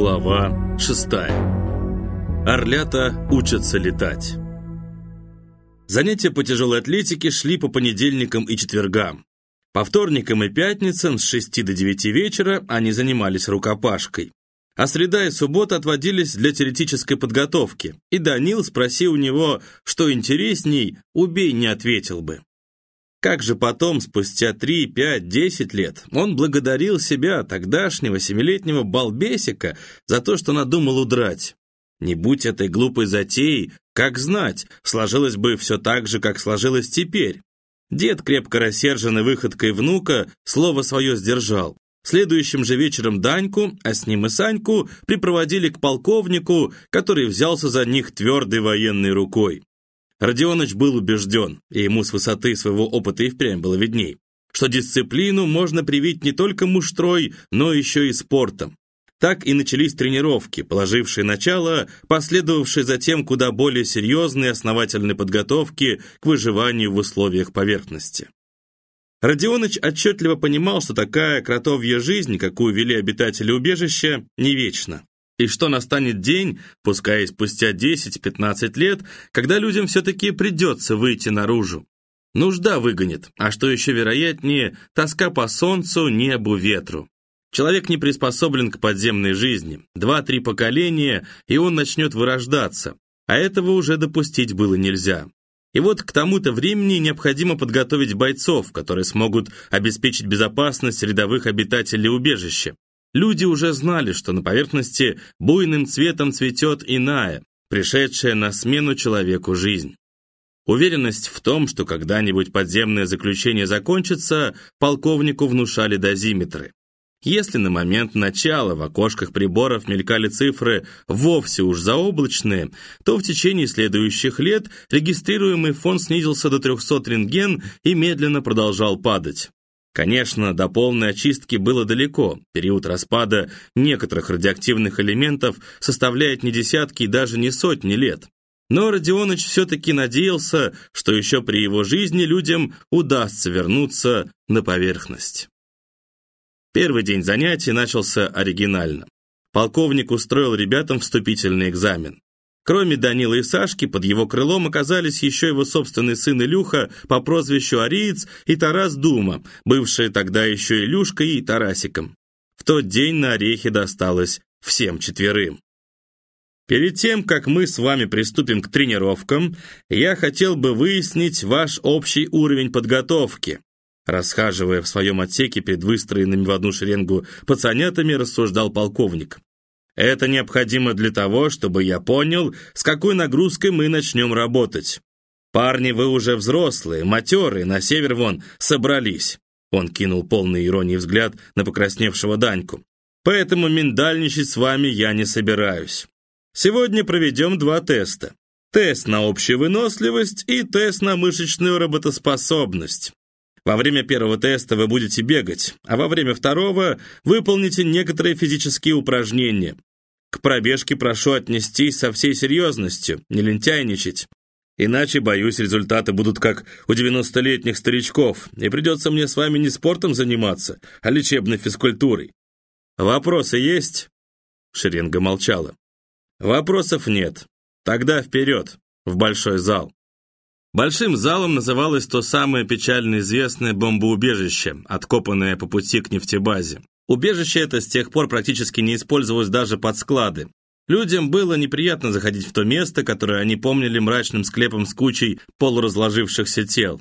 Глава 6. Орлята учатся летать. Занятия по тяжелой атлетике шли по понедельникам и четвергам. По вторникам и пятницам с 6 до 9 вечера они занимались рукопашкой. А среда и суббота отводились для теоретической подготовки, и Данил, спросил у него, что интересней, убей не ответил бы. Как же потом, спустя 3, 5, 10 лет, он благодарил себя, тогдашнего семилетнего балбесика, за то, что надумал удрать. Не будь этой глупой затеей, как знать, сложилось бы все так же, как сложилось теперь. Дед, крепко рассерженный выходкой внука, слово свое сдержал. Следующим же вечером Даньку, а с ним и Саньку, припроводили к полковнику, который взялся за них твердой военной рукой. Родионыч был убежден, и ему с высоты своего опыта и впрямь было видней, что дисциплину можно привить не только муштрой, но еще и спортом. Так и начались тренировки, положившие начало, последовавшие затем куда более серьезной и основательной подготовки к выживанию в условиях поверхности. Родионыч отчетливо понимал, что такая кротовья жизнь, какую вели обитатели убежища, не вечна и что настанет день, пускай спустя 10-15 лет, когда людям все-таки придется выйти наружу. Нужда выгонит, а что еще вероятнее, тоска по солнцу, небу, ветру. Человек не приспособлен к подземной жизни. Два-три поколения, и он начнет вырождаться. А этого уже допустить было нельзя. И вот к тому-то времени необходимо подготовить бойцов, которые смогут обеспечить безопасность рядовых обитателей убежища. Люди уже знали, что на поверхности буйным цветом цветет иная, пришедшая на смену человеку жизнь. Уверенность в том, что когда-нибудь подземное заключение закончится, полковнику внушали дозиметры. Если на момент начала в окошках приборов мелькали цифры вовсе уж заоблачные, то в течение следующих лет регистрируемый фон снизился до 300 рентген и медленно продолжал падать. Конечно, до полной очистки было далеко. Период распада некоторых радиоактивных элементов составляет не десятки и даже не сотни лет. Но Родионыч все-таки надеялся, что еще при его жизни людям удастся вернуться на поверхность. Первый день занятий начался оригинально. Полковник устроил ребятам вступительный экзамен. Кроме Данила и Сашки, под его крылом оказались еще его собственный сын Илюха по прозвищу Ариец и Тарас Дума, бывшие тогда еще Илюшкой и Тарасиком. В тот день на орехи досталось всем четверым. Перед тем, как мы с вами приступим к тренировкам, я хотел бы выяснить ваш общий уровень подготовки. Расхаживая в своем отсеке перед выстроенными в одну шеренгу пацанятами, рассуждал полковник. Это необходимо для того, чтобы я понял, с какой нагрузкой мы начнем работать. Парни, вы уже взрослые, матерые, на север вон, собрались. Он кинул полный иронии взгляд на покрасневшего Даньку. Поэтому миндальничать с вами я не собираюсь. Сегодня проведем два теста. Тест на общую выносливость и тест на мышечную работоспособность. Во время первого теста вы будете бегать, а во время второго выполните некоторые физические упражнения. К пробежке прошу отнестись со всей серьезностью, не лентяйничать. Иначе, боюсь, результаты будут как у 90-летних старичков, и придется мне с вами не спортом заниматься, а лечебной физкультурой. Вопросы есть?» Шеренга молчала. «Вопросов нет. Тогда вперед, в большой зал». Большим залом называлось то самое печально известное бомбоубежище, откопанное по пути к нефтебазе. Убежище это с тех пор практически не использовалось даже под склады. Людям было неприятно заходить в то место, которое они помнили мрачным склепом с кучей полуразложившихся тел.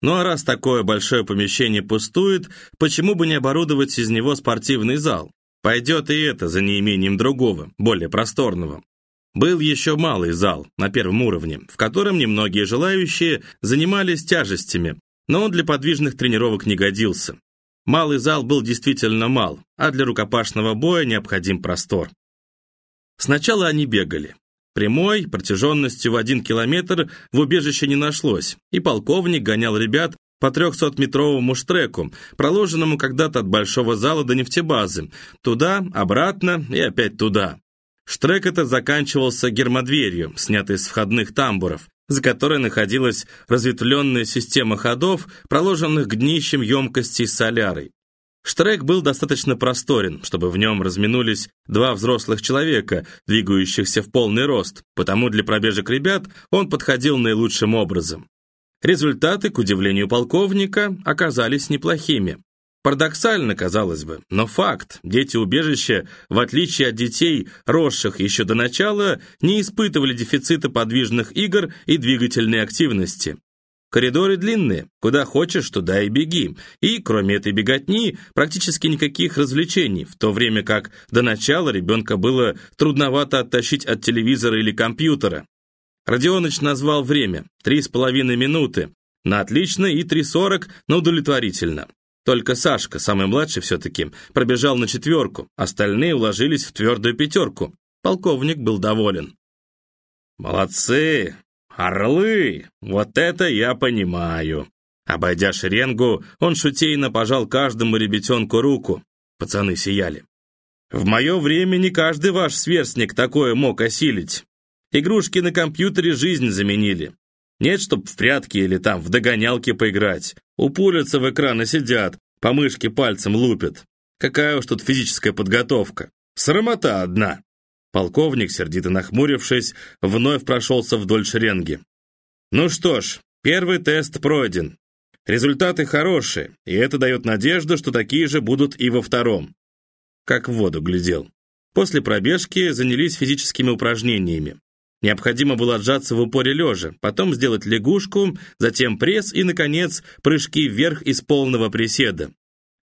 Ну а раз такое большое помещение пустует, почему бы не оборудовать из него спортивный зал? Пойдет и это за неимением другого, более просторного. Был еще малый зал на первом уровне, в котором немногие желающие занимались тяжестями, но он для подвижных тренировок не годился. Малый зал был действительно мал, а для рукопашного боя необходим простор. Сначала они бегали. Прямой, протяженностью в один километр в убежище не нашлось, и полковник гонял ребят по 300-метровому штреку, проложенному когда-то от большого зала до нефтебазы, туда, обратно и опять туда. Штрек этот заканчивался гермодверью, снятой с входных тамбуров, за которой находилась разветвленная система ходов, проложенных к днищам емкостей с солярой. Штрек был достаточно просторен, чтобы в нем разминулись два взрослых человека, двигающихся в полный рост, потому для пробежек ребят он подходил наилучшим образом. Результаты, к удивлению полковника, оказались неплохими. Парадоксально, казалось бы, но факт. Дети убежища, в отличие от детей, росших еще до начала, не испытывали дефицита подвижных игр и двигательной активности. Коридоры длинные, куда хочешь, туда и беги. И, кроме этой беготни, практически никаких развлечений, в то время как до начала ребенка было трудновато оттащить от телевизора или компьютера. Родионыч назвал время – три с половиной минуты. На отлично и 3.40 на удовлетворительно. Только Сашка, самый младший все-таки, пробежал на четверку, остальные уложились в твердую пятерку. Полковник был доволен. «Молодцы! «Орлы! Вот это я понимаю!» Обойдя шеренгу, он шутейно пожал каждому ребятенку руку. Пацаны сияли. «В мое время не каждый ваш сверстник такое мог осилить. Игрушки на компьютере жизнь заменили. Нет, чтоб в прятки или там в догонялки поиграть. Упулятся в экран и сидят, по мышке пальцем лупят. Какая уж тут физическая подготовка. Срамота одна!» Полковник, сердито нахмурившись, вновь прошелся вдоль шеренги. «Ну что ж, первый тест пройден. Результаты хорошие, и это дает надежду, что такие же будут и во втором». Как в воду глядел. После пробежки занялись физическими упражнениями. Необходимо было отжаться в упоре лежа, потом сделать лягушку, затем пресс и, наконец, прыжки вверх из полного приседа.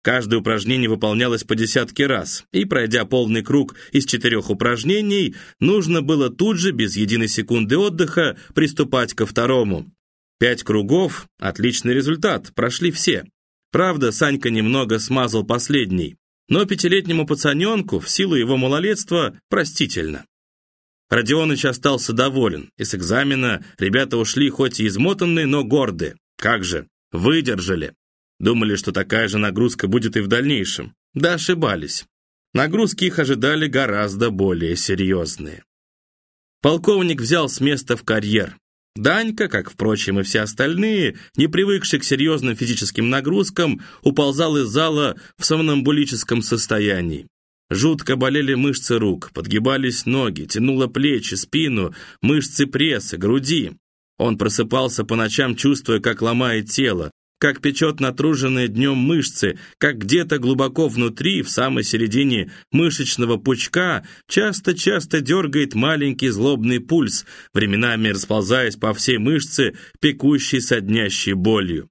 Каждое упражнение выполнялось по десятке раз, и, пройдя полный круг из четырех упражнений, нужно было тут же, без единой секунды отдыха, приступать ко второму. Пять кругов – отличный результат, прошли все. Правда, Санька немного смазал последний, но пятилетнему пацаненку, в силу его малолетства, простительно. Родионыч остался доволен, и с экзамена ребята ушли хоть и измотанные, но гордые. Как же, выдержали. Думали, что такая же нагрузка будет и в дальнейшем. Да ошибались. Нагрузки их ожидали гораздо более серьезные. Полковник взял с места в карьер. Данька, как, впрочем, и все остальные, не привыкший к серьезным физическим нагрузкам, уползал из зала в сомнамбулическом состоянии. Жутко болели мышцы рук, подгибались ноги, тянуло плечи, спину, мышцы пресса, груди. Он просыпался по ночам, чувствуя, как ломает тело, как печет натруженные днем мышцы, как где-то глубоко внутри, в самой середине мышечного пучка, часто-часто дергает маленький злобный пульс, временами расползаясь по всей мышце, пекущей соднящей болью.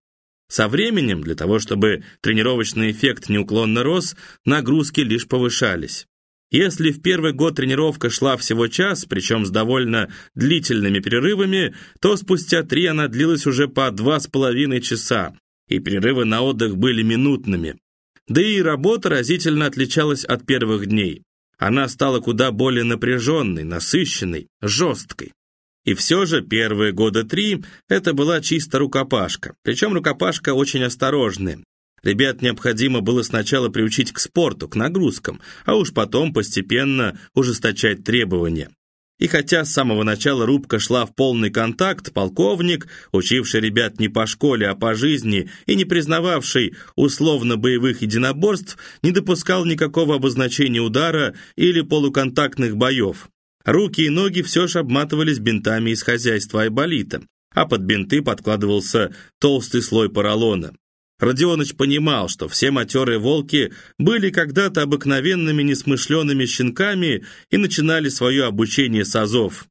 Со временем, для того чтобы тренировочный эффект неуклонно рос, нагрузки лишь повышались. Если в первый год тренировка шла всего час, причем с довольно длительными перерывами, то спустя три она длилась уже по два с половиной часа, и перерывы на отдых были минутными. Да и работа разительно отличалась от первых дней. Она стала куда более напряженной, насыщенной, жесткой. И все же первые года три это была чисто рукопашка, причем рукопашка очень осторожная. Ребят необходимо было сначала приучить к спорту, к нагрузкам, а уж потом постепенно ужесточать требования. И хотя с самого начала рубка шла в полный контакт, полковник, учивший ребят не по школе, а по жизни и не признававший условно-боевых единоборств, не допускал никакого обозначения удара или полуконтактных боев. Руки и ноги все же обматывались бинтами из хозяйства Айболита, а под бинты подкладывался толстый слой поролона. Родионыч понимал, что все матерые волки были когда-то обыкновенными несмышленными щенками и начинали свое обучение с азов.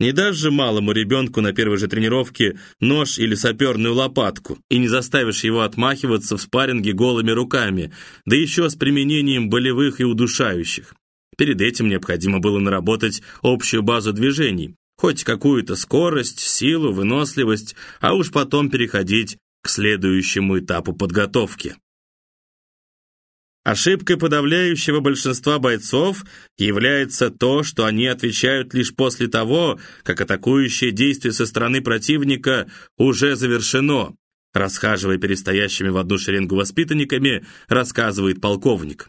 Не дашь же малому ребенку на первой же тренировке нож или саперную лопатку, и не заставишь его отмахиваться в спарринге голыми руками, да еще с применением болевых и удушающих. Перед этим необходимо было наработать общую базу движений, хоть какую-то скорость, силу, выносливость, а уж потом переходить к следующему этапу подготовки. Ошибкой подавляющего большинства бойцов является то, что они отвечают лишь после того, как атакующее действие со стороны противника уже завершено, расхаживая перестоящими в одну шеренгу воспитанниками, рассказывает полковник.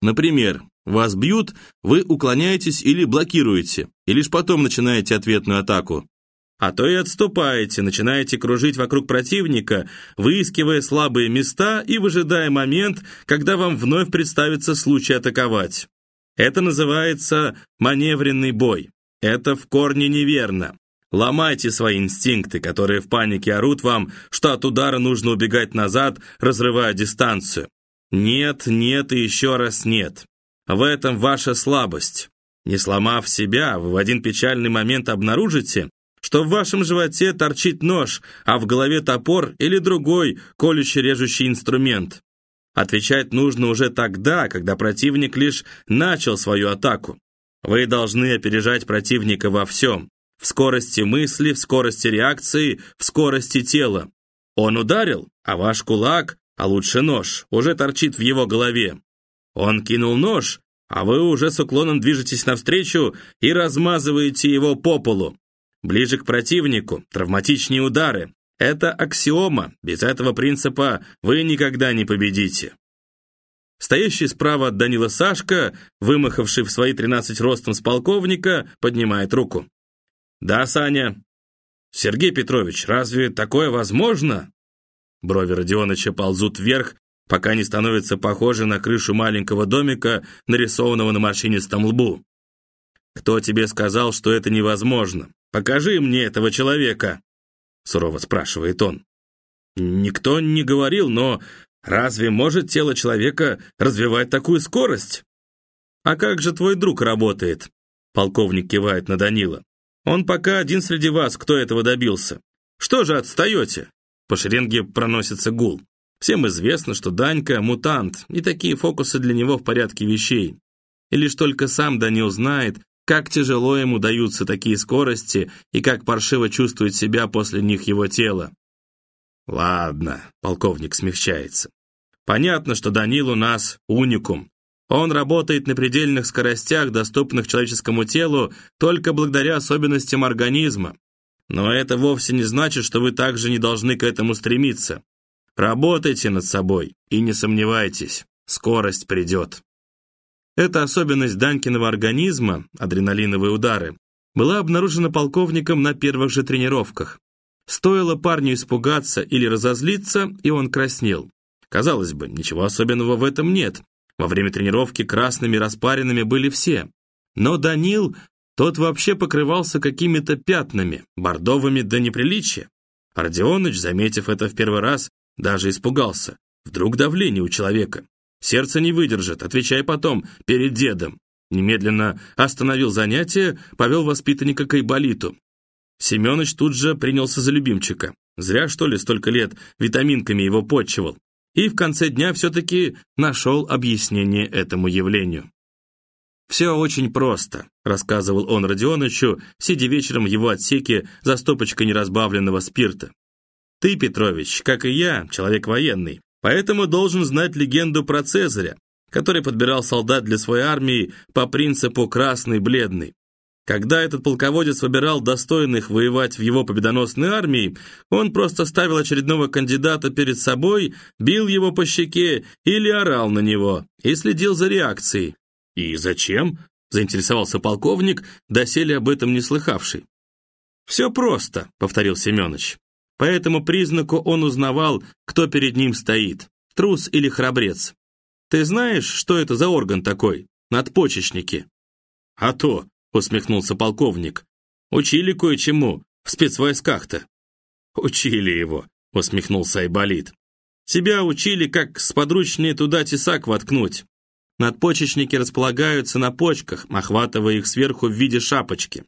Например, вас бьют, вы уклоняетесь или блокируете, и лишь потом начинаете ответную атаку. а то и отступаете, начинаете кружить вокруг противника, выискивая слабые места и выжидая момент, когда вам вновь представится случай атаковать. Это называется маневренный бой. Это в корне неверно. Ломайте свои инстинкты, которые в панике орут вам, что от удара нужно убегать назад, разрывая дистанцию. Нет, нет и еще раз нет. В этом ваша слабость. Не сломав себя, вы в один печальный момент обнаружите, что в вашем животе торчит нож, а в голове топор или другой колюще-режущий инструмент. Отвечать нужно уже тогда, когда противник лишь начал свою атаку. Вы должны опережать противника во всем. В скорости мысли, в скорости реакции, в скорости тела. Он ударил, а ваш кулак, а лучше нож, уже торчит в его голове. Он кинул нож, а вы уже с уклоном движетесь навстречу и размазываете его по полу. Ближе к противнику, травматичнее удары. Это аксиома, без этого принципа вы никогда не победите. Стоящий справа от Данила Сашка, вымахавший в свои 13 ростом с полковника, поднимает руку. «Да, Саня». «Сергей Петрович, разве такое возможно?» Брови Родионыча ползут вверх, пока не становится похоже на крышу маленького домика, нарисованного на морщинистом лбу. «Кто тебе сказал, что это невозможно? Покажи мне этого человека!» Сурово спрашивает он. «Никто не говорил, но разве может тело человека развивать такую скорость?» «А как же твой друг работает?» Полковник кивает на Данила. «Он пока один среди вас, кто этого добился. Что же отстаете?» По шеренге проносится гул. Всем известно, что Данька – мутант, и такие фокусы для него в порядке вещей. И лишь только сам Данил знает, как тяжело ему даются такие скорости и как паршиво чувствует себя после них его тело. «Ладно», — полковник смягчается. «Понятно, что Данил у нас уникум. Он работает на предельных скоростях, доступных человеческому телу, только благодаря особенностям организма. Но это вовсе не значит, что вы также не должны к этому стремиться. Работайте над собой и не сомневайтесь, скорость придет. Эта особенность Данькиного организма, адреналиновые удары, была обнаружена полковником на первых же тренировках. Стоило парню испугаться или разозлиться, и он краснел. Казалось бы, ничего особенного в этом нет. Во время тренировки красными распаренными были все. Но Данил, тот вообще покрывался какими-то пятнами, бордовыми до неприличия. Родионыч, заметив это в первый раз, даже испугался. Вдруг давление у человека. Сердце не выдержит, отвечай потом, перед дедом. Немедленно остановил занятие, повел воспитанника к Айболиту. Семенович тут же принялся за любимчика. Зря, что ли, столько лет витаминками его подчивал. И в конце дня все-таки нашел объяснение этому явлению. «Все очень просто», — рассказывал он Родионычу, сидя вечером в его отсеке за стопочкой неразбавленного спирта. Ты, Петрович, как и я, человек военный, поэтому должен знать легенду про Цезаря, который подбирал солдат для своей армии по принципу «красный-бледный». Когда этот полководец выбирал достойных воевать в его победоносной армии, он просто ставил очередного кандидата перед собой, бил его по щеке или орал на него, и следил за реакцией. «И зачем?» – заинтересовался полковник, доселе об этом не слыхавший. «Все просто», – повторил Семенович. По этому признаку он узнавал, кто перед ним стоит, трус или храбрец. Ты знаешь, что это за орган такой? Надпочечники. А то, усмехнулся полковник. Учили кое-чему, в спецвойсках-то. Учили его, усмехнулся Айболит. Тебя учили, как сподручнее туда тесак воткнуть. Надпочечники располагаются на почках, охватывая их сверху в виде шапочки.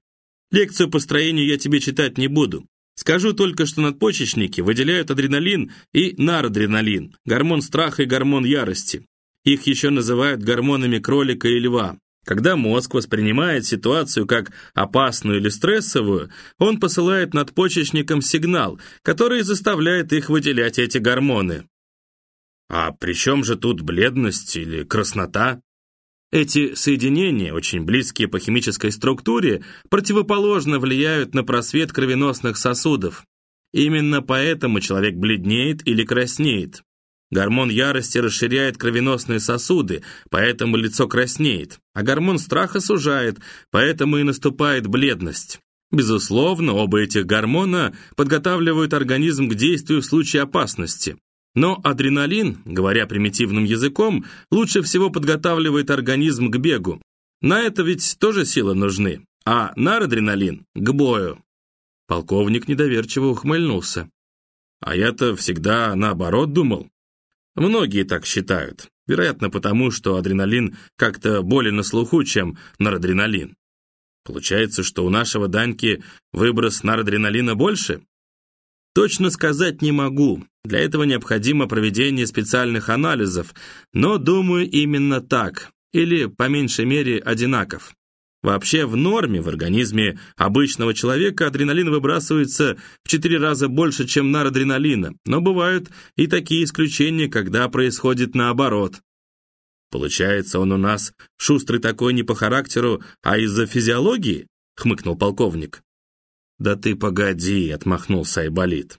Лекцию по строению я тебе читать не буду. Скажу только, что надпочечники выделяют адреналин и нарадреналин, гормон страха и гормон ярости. Их еще называют гормонами кролика и льва. Когда мозг воспринимает ситуацию как опасную или стрессовую, он посылает надпочечникам сигнал, который заставляет их выделять эти гормоны. А при чем же тут бледность или краснота? Эти соединения, очень близкие по химической структуре, противоположно влияют на просвет кровеносных сосудов. Именно поэтому человек бледнеет или краснеет. Гормон ярости расширяет кровеносные сосуды, поэтому лицо краснеет, а гормон страха сужает, поэтому и наступает бледность. Безусловно, оба этих гормона подготавливают организм к действию в случае опасности. Но адреналин, говоря примитивным языком, лучше всего подготавливает организм к бегу. На это ведь тоже силы нужны, а нарадреналин – к бою. Полковник недоверчиво ухмыльнулся. А я-то всегда наоборот думал. Многие так считают. Вероятно, потому что адреналин как-то более на слуху, чем норадреналин. Получается, что у нашего Даньки выброс норадреналина больше? Точно сказать не могу. Для этого необходимо проведение специальных анализов, но думаю именно так, или по меньшей мере одинаков. Вообще в норме в организме обычного человека адреналин выбрасывается в 4 раза больше, чем норадреналина, но бывают и такие исключения, когда происходит наоборот. Получается, он у нас шустрый такой не по характеру, а из-за физиологии? хмыкнул полковник. Да ты погоди, отмахнулся Айболит.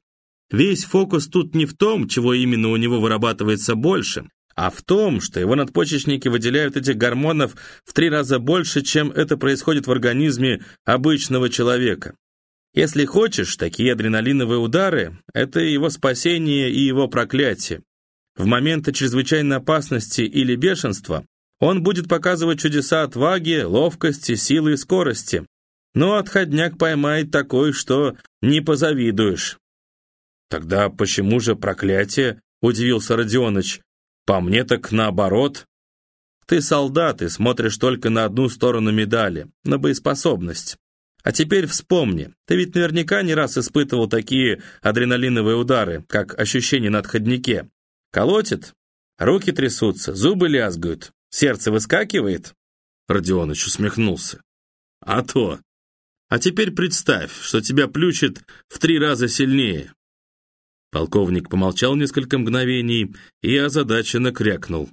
Весь фокус тут не в том, чего именно у него вырабатывается больше, а в том, что его надпочечники выделяют этих гормонов в три раза больше, чем это происходит в организме обычного человека. Если хочешь, такие адреналиновые удары – это его спасение и его проклятие. В моменты чрезвычайной опасности или бешенства он будет показывать чудеса отваги, ловкости, силы и скорости. Но отходняк поймает такой, что не позавидуешь. «Тогда почему же проклятие?» – удивился Родионыч. По мне так наоборот. Ты солдат и смотришь только на одну сторону медали, на боеспособность. А теперь вспомни, ты ведь наверняка не раз испытывал такие адреналиновые удары, как ощущение на отходнике. Колотит? Руки трясутся, зубы лязгают, сердце выскакивает?» Родионыч усмехнулся. «А то! А теперь представь, что тебя плющит в три раза сильнее. Полковник помолчал несколько мгновений и озадаченно крякнул.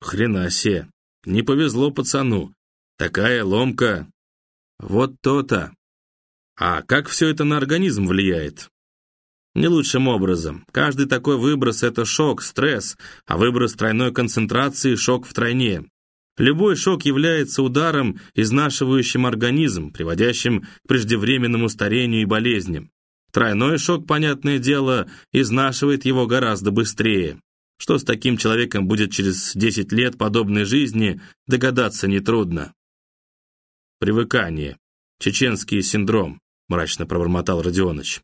«Хрена себе! Не повезло пацану! Такая ломка! Вот то-то! А как все это на организм влияет?» Не лучшим образом. Каждый такой выброс – это шок, стресс, а выброс тройной концентрации – шок втройне. Любой шок является ударом, изнашивающим организм, приводящим к преждевременному старению и болезням. Тройной шок, понятное дело, изнашивает его гораздо быстрее. Что с таким человеком будет через 10 лет подобной жизни, догадаться нетрудно. Привыкание. Чеченский синдром, мрачно пробормотал Родионыч.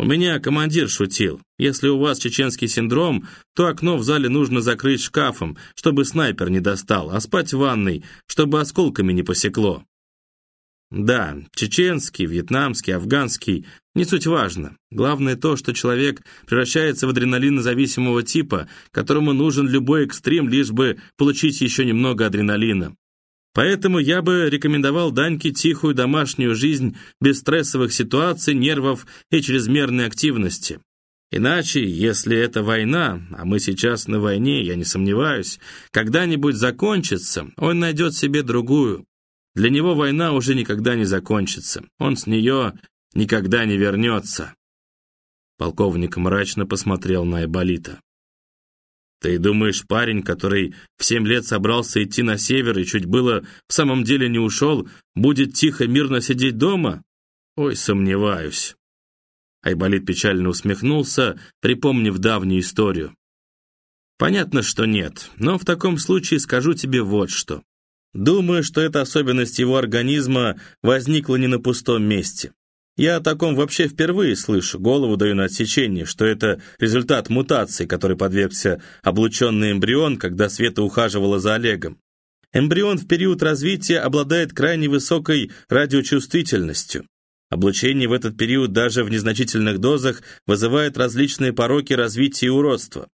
У меня командир шутил. Если у вас чеченский синдром, то окно в зале нужно закрыть шкафом, чтобы снайпер не достал, а спать в ванной, чтобы осколками не посекло. Да, чеченский, вьетнамский, афганский, не суть важно. Главное то, что человек превращается в адреналинозависимого типа, которому нужен любой экстрим, лишь бы получить еще немного адреналина. Поэтому я бы рекомендовал Даньке тихую домашнюю жизнь без стрессовых ситуаций, нервов и чрезмерной активности. Иначе, если это война, а мы сейчас на войне, я не сомневаюсь, когда-нибудь закончится, он найдет себе другую, для него война уже никогда не закончится. Он с нее никогда не вернется. Полковник мрачно посмотрел на Айболита. «Ты думаешь, парень, который в семь лет собрался идти на север и чуть было в самом деле не ушел, будет тихо, мирно сидеть дома? Ой, сомневаюсь». Айболит печально усмехнулся, припомнив давнюю историю. «Понятно, что нет, но в таком случае скажу тебе вот что. Думаю, что эта особенность его организма возникла не на пустом месте. Я о таком вообще впервые слышу, голову даю на отсечение, что это результат мутации, которой подвергся облученный эмбрион, когда Света ухаживала за Олегом. Эмбрион в период развития обладает крайне высокой радиочувствительностью. Облучение в этот период даже в незначительных дозах вызывает различные пороки развития и уродства.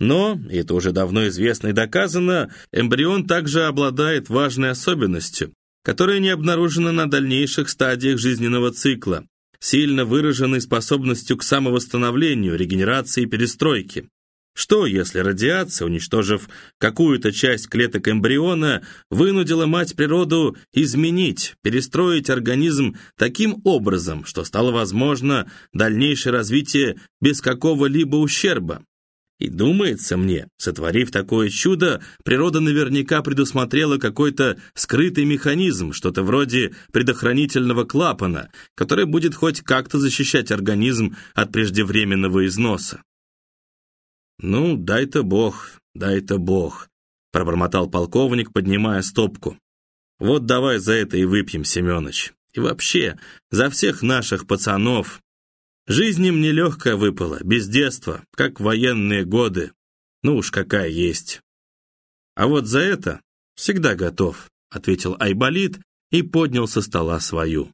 Но, это уже давно известно и доказано, эмбрион также обладает важной особенностью, которая не обнаружена на дальнейших стадиях жизненного цикла, сильно выраженной способностью к самовосстановлению, регенерации и перестройке. Что, если радиация, уничтожив какую-то часть клеток эмбриона, вынудила мать природу изменить, перестроить организм таким образом, что стало возможно дальнейшее развитие без какого-либо ущерба? И думается мне, сотворив такое чудо, природа наверняка предусмотрела какой-то скрытый механизм, что-то вроде предохранительного клапана, который будет хоть как-то защищать организм от преждевременного износа. «Ну, дай-то бог, дай-то бог», — пробормотал полковник, поднимая стопку. «Вот давай за это и выпьем, Семёныч. И вообще, за всех наших пацанов, Жизнь им нелегкая выпала, без детства, как военные годы. Ну уж какая есть. А вот за это всегда готов, ответил Айболит и поднял со стола свою.